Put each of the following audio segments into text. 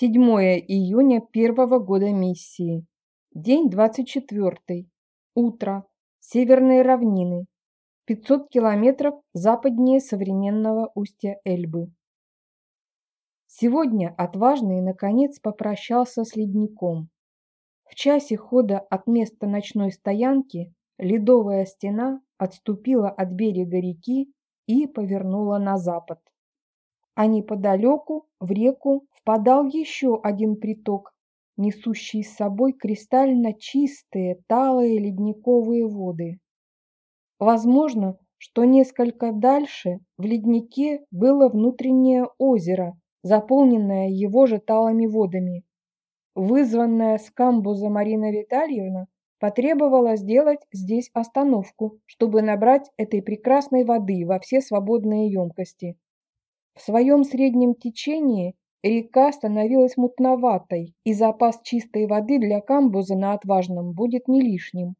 7 июня первого года миссии. День 24. Утро. Северные равнины. 500 километров западнее современного устья Эльбы. Сегодня отважный наконец попрощался с ледником. В часе хода от места ночной стоянки ледовая стена отступила от берега реки и повернула на запад. А неподалеку в реку впадал еще один приток, несущий с собой кристально чистые талые ледниковые воды. Возможно, что несколько дальше в леднике было внутреннее озеро, заполненное его же талыми водами. Вызванная с камбуза Марина Витальевна потребовала сделать здесь остановку, чтобы набрать этой прекрасной воды во все свободные емкости. В своем среднем течении река становилась мутноватой, и запас чистой воды для камбуза на Отважном будет не лишним.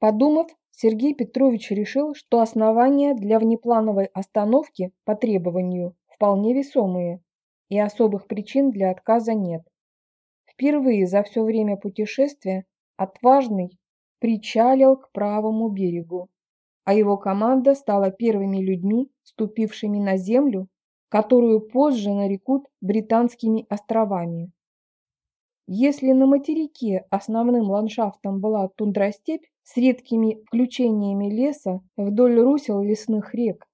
Подумав, Сергей Петрович решил, что основания для внеплановой остановки по требованию вполне весомые, и особых причин для отказа нет. Впервые за все время путешествия Отважный причалил к правому берегу, а его команда стала первыми людьми, ступившими на землю, которую позже нарекут Британскими островами. Если на материке основным ландшафтом была тундростепь с редкими включениями леса вдоль русел лесных рек,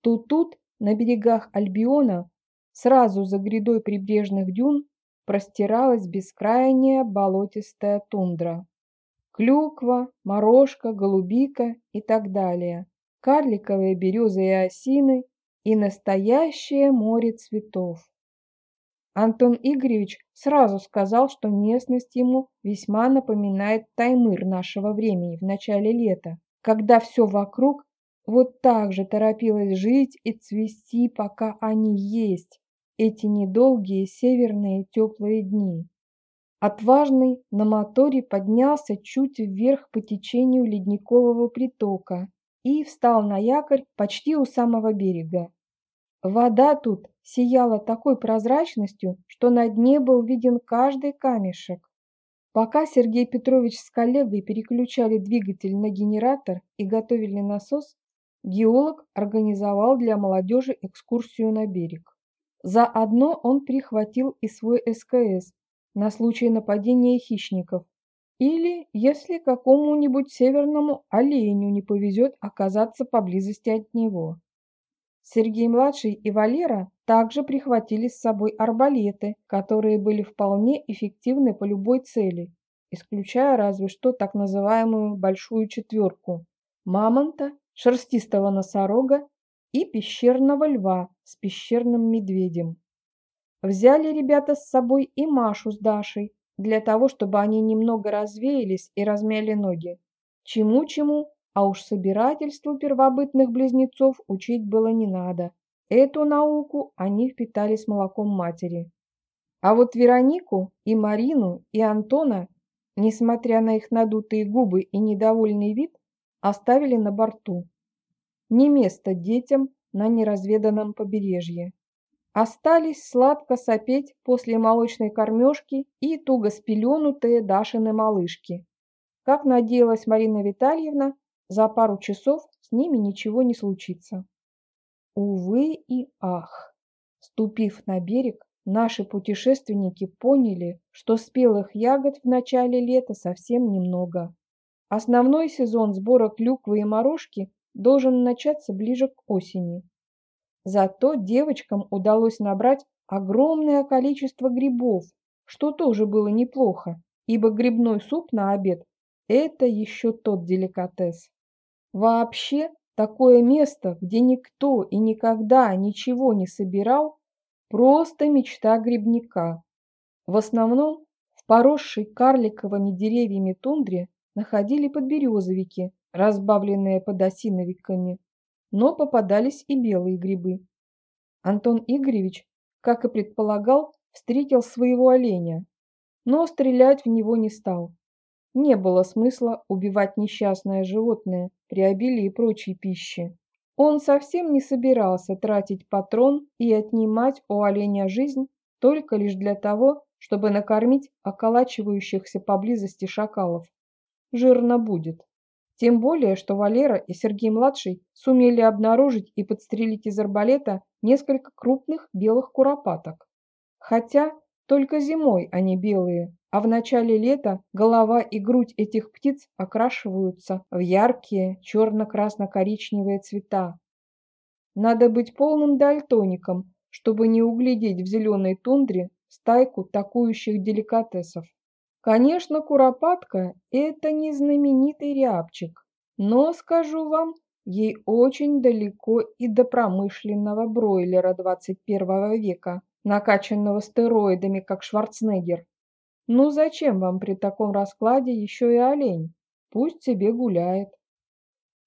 то тут, на берегах Альбиона, сразу за грядой прибрежных дюн, простиралась бескрайняя болотистая тундра. Клюква, морожка, голубика и так далее, карликовые березы и осины и настоящее море цветов. Антон Игоревич сразу сказал, что местность ему весьма напоминает Таймыр нашего времени в начале лета, когда все вокруг вот так же торопилось жить и цвести, пока они есть, эти недолгие северные теплые дни. Отважный на моторе поднялся чуть вверх по течению ледникового притока и встал на якорь почти у самого берега. Вода тут сияла такой прозрачностью, что на дне был виден каждый камешек. Пока Сергей Петрович с коллегой переключали двигатель на генератор и готовили насос, геолог организовал для молодежи экскурсию на берег. Заодно он прихватил и свой СКС на случай нападения хищников или если какому-нибудь северному оленю не повезет оказаться поблизости от него. Сергей-младший и Валера также прихватили с собой арбалеты, которые были вполне эффективны по любой цели, исключая разве что так называемую «большую четверку» – мамонта, шерстистого носорога и пещерного льва с пещерным медведем. Взяли ребята с собой и Машу с Дашей, для того, чтобы они немного развеялись и размяли ноги. Чему-чему, а уж собирательству первобытных близнецов учить было не надо. Эту науку они впитали с молоком матери. А вот Веронику и Марину и Антона, несмотря на их надутые губы и недовольный вид, оставили на борту. Не место детям на неразведанном побережье. Остались сладко сопеть после молочной кормежки и туго спеленутые Дашины малышки. Как надеялась Марина Витальевна, за пару часов с ними ничего не случится. Увы и ах! Ступив на берег, наши путешественники поняли, что спелых ягод в начале лета совсем немного. Основной сезон сбора клюквы и морожки должен начаться ближе к осени. Зато девочкам удалось набрать огромное количество грибов, что тоже было неплохо, ибо грибной суп на обед – это еще тот деликатес. Вообще, такое место, где никто и никогда ничего не собирал, просто мечта грибника. В основном в поросшей карликовыми деревьями тундре находили подберезовики, разбавленные подосиновиками, но попадались и белые грибы. Антон Игоревич, как и предполагал, встретил своего оленя, но стрелять в него не стал. Не было смысла убивать несчастное животное при обилии прочей пищи. Он совсем не собирался тратить патрон и отнимать у оленя жизнь только лишь для того, чтобы накормить околачивающихся поблизости шакалов. Жирно будет. Тем более, что Валера и Сергей-младший сумели обнаружить и подстрелить из арбалета несколько крупных белых куропаток. Хотя только зимой они белые, а в начале лета голова и грудь этих птиц окрашиваются в яркие черно-красно-коричневые цвета. Надо быть полным дальтоником, чтобы не углядеть в зеленой тундре стайку такующих деликатесов. Конечно, куропатка – это не знаменитый рябчик, но, скажу вам, ей очень далеко и до промышленного бройлера 21 века, накачанного стероидами, как Шварценеггер. Ну зачем вам при таком раскладе еще и олень? Пусть себе гуляет.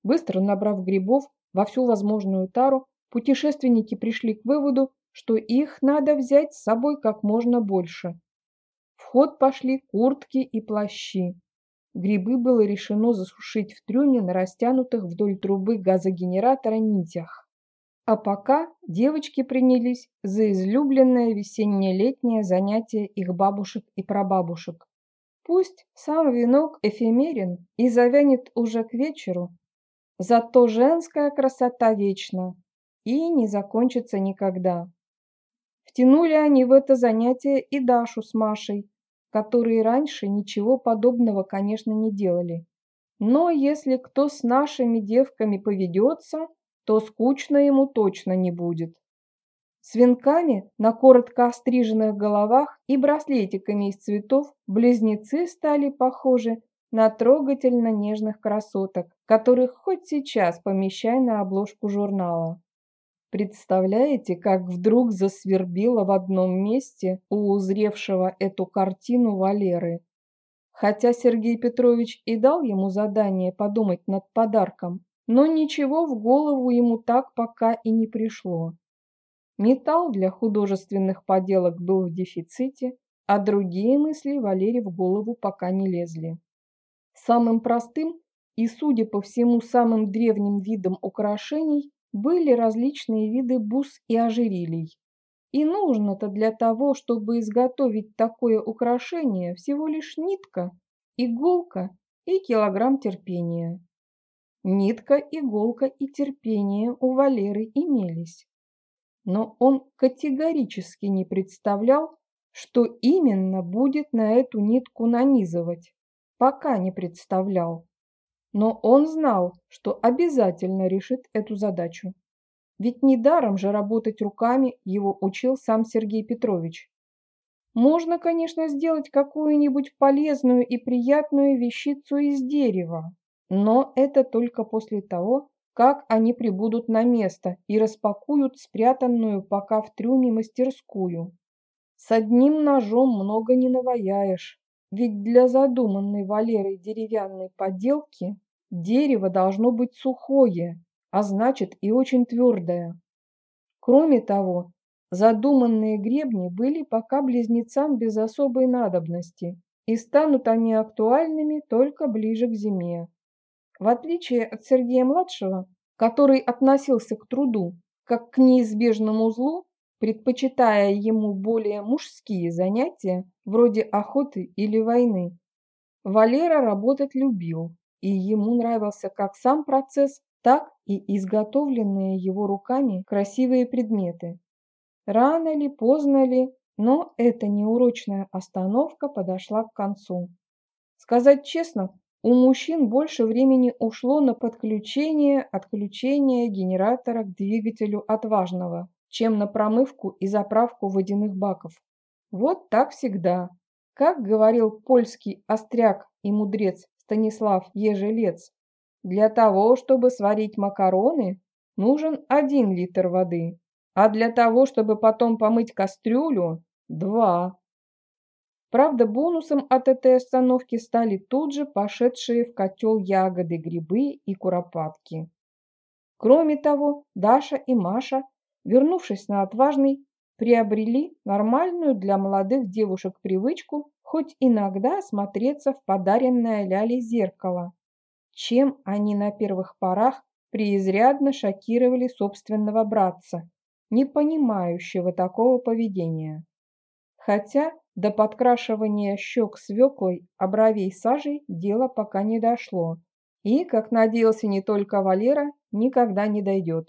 Быстро набрав грибов во всю возможную тару, путешественники пришли к выводу, что их надо взять с собой как можно больше. В ход пошли куртки и плащи. Грибы было решено засушить в трюме на растянутых вдоль трубы газогенератора нитях. А пока девочки принялись за излюбленное весенне-летнее занятие их бабушек и прабабушек. Пусть сам венок эфемерен и завянет уже к вечеру, зато женская красота вечна и не закончится никогда. Втянули они в это занятие и Дашу с Машей, которые раньше ничего подобного, конечно, не делали. Но если кто с нашими девками поведется, то скучно ему точно не будет. С венками на коротко остриженных головах и браслетиками из цветов близнецы стали похожи на трогательно нежных красоток, которых хоть сейчас помещай на обложку журнала. Представляете, как вдруг засвербило в одном месте у узревшего эту картину Валеры? Хотя Сергей Петрович и дал ему задание подумать над подарком, но ничего в голову ему так пока и не пришло. Металл для художественных поделок был в дефиците, а другие мысли Валере в голову пока не лезли. Самым простым и, судя по всему, самым древним видом украшений были различные виды бус и ожерелий. И нужно-то для того, чтобы изготовить такое украшение, всего лишь нитка, иголка и килограмм терпения. Нитка, иголка и терпение у Валеры имелись. Но он категорически не представлял, что именно будет на эту нитку нанизывать. Пока не представлял. Но он знал, что обязательно решит эту задачу. Ведь недаром же работать руками его учил сам Сергей Петрович. Можно, конечно, сделать какую-нибудь полезную и приятную вещицу из дерева, но это только после того, как они прибудут на место и распакуют спрятанную пока в трюме мастерскую. С одним ножом много не наваяешь, ведь для задуманной Валерой деревянной поделки Дерево должно быть сухое, а значит и очень твердое. Кроме того, задуманные гребни были пока близнецам без особой надобности, и станут они актуальными только ближе к зиме. В отличие от Сергея-младшего, который относился к труду как к неизбежному злу, предпочитая ему более мужские занятия, вроде охоты или войны, Валера работать любил и ему нравился как сам процесс, так и изготовленные его руками красивые предметы. Рано ли, поздно ли, но эта неурочная остановка подошла к концу. Сказать честно, у мужчин больше времени ушло на подключение, отключение генератора к двигателю отважного, чем на промывку и заправку водяных баков. Вот так всегда. Как говорил польский остряк и мудрец Станислав Ежелец. Для того, чтобы сварить макароны, нужен один литр воды, а для того, чтобы потом помыть кастрюлю – два. Правда, бонусом от этой остановки стали тут же пошедшие в котел ягоды, грибы и куропатки. Кроме того, Даша и Маша, вернувшись на отважный, приобрели нормальную для молодых девушек привычку хоть иногда смотреться в подаренное Ляле зеркало, чем они на первых порах преизрядно шокировали собственного братца, не понимающего такого поведения. Хотя до подкрашивания щек свеклой, а бровей сажей дело пока не дошло. И, как надеялся не только Валера, никогда не дойдет.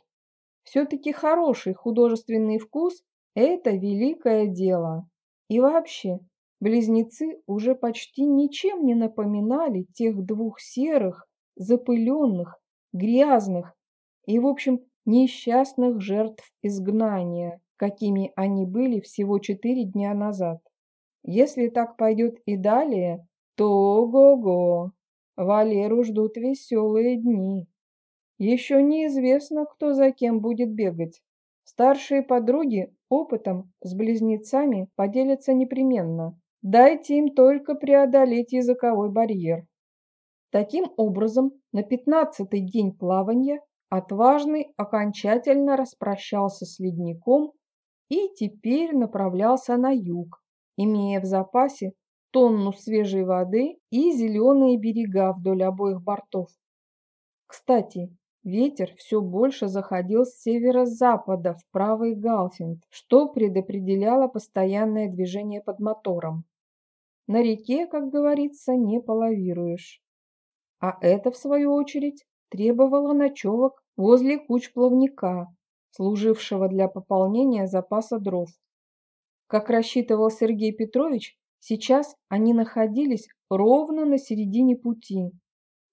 Все-таки хороший художественный вкус – это великое дело. И вообще, близнецы уже почти ничем не напоминали тех двух серых, запыленных, грязных и, в общем, несчастных жертв изгнания, какими они были всего четыре дня назад. Если так пойдет и далее, то ого-го, Валеру ждут веселые дни. Еще неизвестно, кто за кем будет бегать. Старшие подруги опытом с близнецами поделятся непременно. Дайте им только преодолеть языковой барьер. Таким образом, на пятнадцатый день плавания отважный окончательно распрощался с ледником и теперь направлялся на юг, имея в запасе тонну свежей воды и зеленые берега вдоль обоих бортов. Кстати, ветер все больше заходил с северо-запада в правый галфинд, что предопределяло постоянное движение под мотором. На реке, как говорится, не половируешь. А это, в свою очередь, требовало ночевок возле куч плавника, служившего для пополнения запаса дров. Как рассчитывал Сергей Петрович, сейчас они находились ровно на середине пути,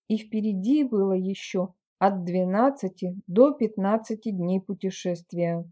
и впереди было еще от 12 до 15 дней путешествия.